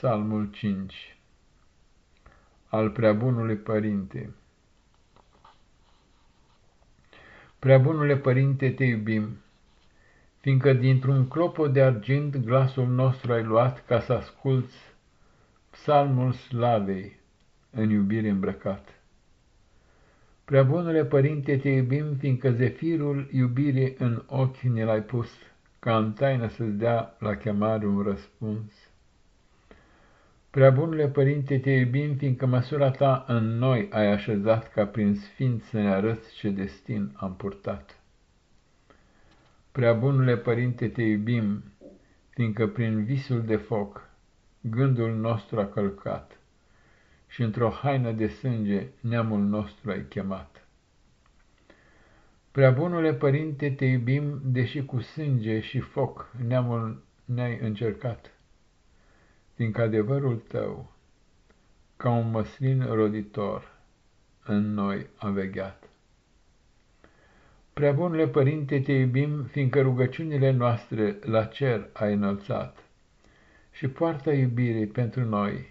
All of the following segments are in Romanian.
Psalmul 5 Al Preabunului Părinte Preabunule Părinte, te iubim, fiindcă dintr-un clopot de argint glasul nostru ai luat ca să asculți psalmul slavei în iubire îmbrăcat. Preabunule Părinte, te iubim, fiindcă zefirul iubirii în ochi ne l-ai pus, ca în taină să-ți dea la chemare un răspuns. Prea bunule Părinte, te iubim, fiindcă măsura ta în noi ai așezat ca prin sfinț să ne arăți ce destin am purtat. Prea bunule Părinte, te iubim, fiindcă prin visul de foc gândul nostru a călcat și într-o haină de sânge neamul nostru ai chemat. Prea bunule Părinte, te iubim, deși cu sânge și foc neamul ne-ai încercat fiindcă adevărul tău, ca un măslin roditor, în noi a vegheat. Prea bunule Părinte, te iubim, fiindcă rugăciunile noastre la cer ai înălțat și poarta iubirii pentru noi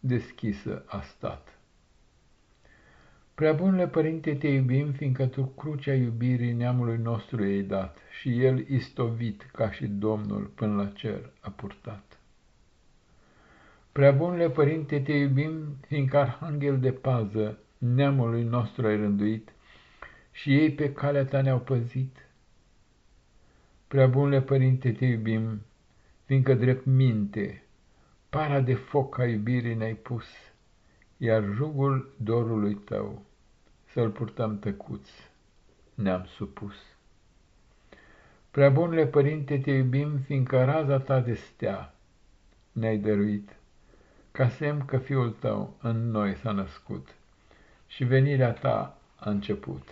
deschisă a stat. Prea bunule Părinte, te iubim, fiindcă tu crucea iubirii neamului nostru ei dat și el istovit ca și Domnul până la cer a purtat. Prea bunule Părinte, te iubim, fiindcă arhanghel de pază neamului nostru ai rânduit și ei pe calea ta ne-au păzit. Prea bunule Părinte, te iubim, fiindcă drept minte, para de foc a iubirii ne-ai pus, iar jugul dorului tău să-l purtăm tăcuți, ne-am supus. Prea bunule Părinte, te iubim, fiindcă raza ta de stea ne-ai dăruit ca semn că Fiul tău în noi s-a născut și venirea ta a început.